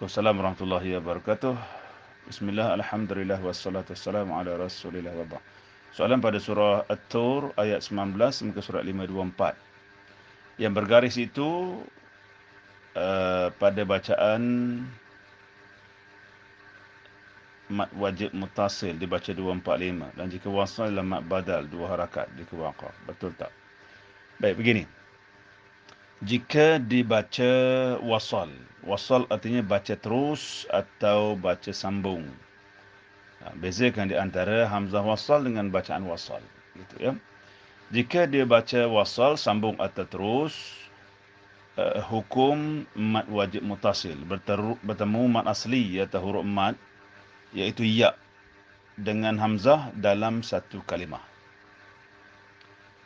Assalamualaikum warahmatullahi wabarakatuh. Bismillah, Alhamdulillah, wassalatu wassalamu ala rasulillah wa ba'd. Soalan pada surah At-Tur ayat 19 muka surat 524. Yang bergaris itu uh, pada bacaan mat wajib mutasil dibaca 245 dan jika wasal dalam mat badal dua harakat jika waqaf. Betul tak? Baik, begini jika dibaca wasal. Wasal artinya baca terus atau baca sambung. Ha, bezakan di antara hamzah wasal dengan bacaan wasal. Gitu ya. Jika dia baca wasal sambung atau terus uh, hukum mat wajib mutasil berteru, bertemu mat asli atau huruf mat iaitu ya dengan hamzah dalam satu kalimah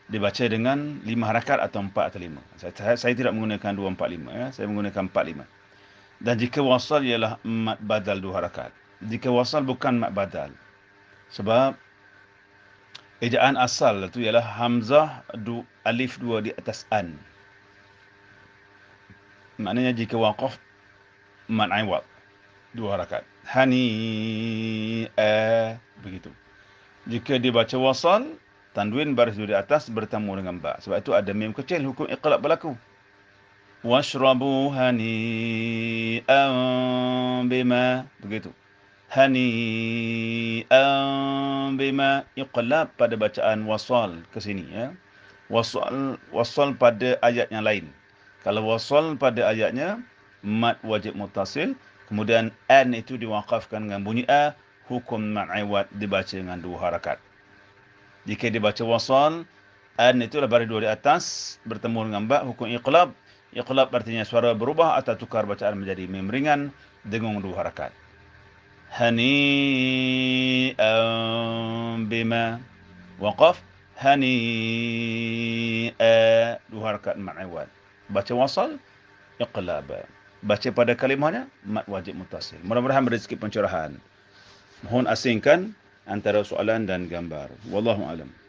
dibaca dengan lima harakat atau empat atau lima. Saya, saya, saya tidak menggunakan dua empat lima. Ya. Saya menggunakan empat lima. Dan jika wasal ialah mat badal dua harakat. Jika wasal bukan mat badal. Sebab ejaan asal itu ialah hamzah du, alif dua di atas an. Maknanya jika waqaf mat aiwat dua harakat. Hani a begitu. Jika dibaca wasal tanwin baris di atas bertemu dengan ba. Sebab itu ada mim kecil hukum iqlab berlaku. Washrabu hani'an bima. Begitu. Hani'an bima. Iqlab pada bacaan wasal ke sini. Ya. Wasal, wasal pada ayat yang lain. Kalau wasal pada ayatnya, mat wajib mutasil. Kemudian an itu diwakafkan dengan bunyi a. Hukum ma'aiwat dibaca dengan dua harakat jika dibaca wasal an itu baris dua di atas bertemu dengan ba hukum iqlab. Iqlab artinya suara berubah atau tukar bacaan menjadi mim ringan dengan dua harakat. Hani bima waqaf. Hani dua harakat ma'awad baca wasal iqlab. Baca pada kalimahnya mat wajib mutasil mudah-mudahan sedikit pencerahan. Mohon asingkan antara soalan dan gambar. Wallahu alam.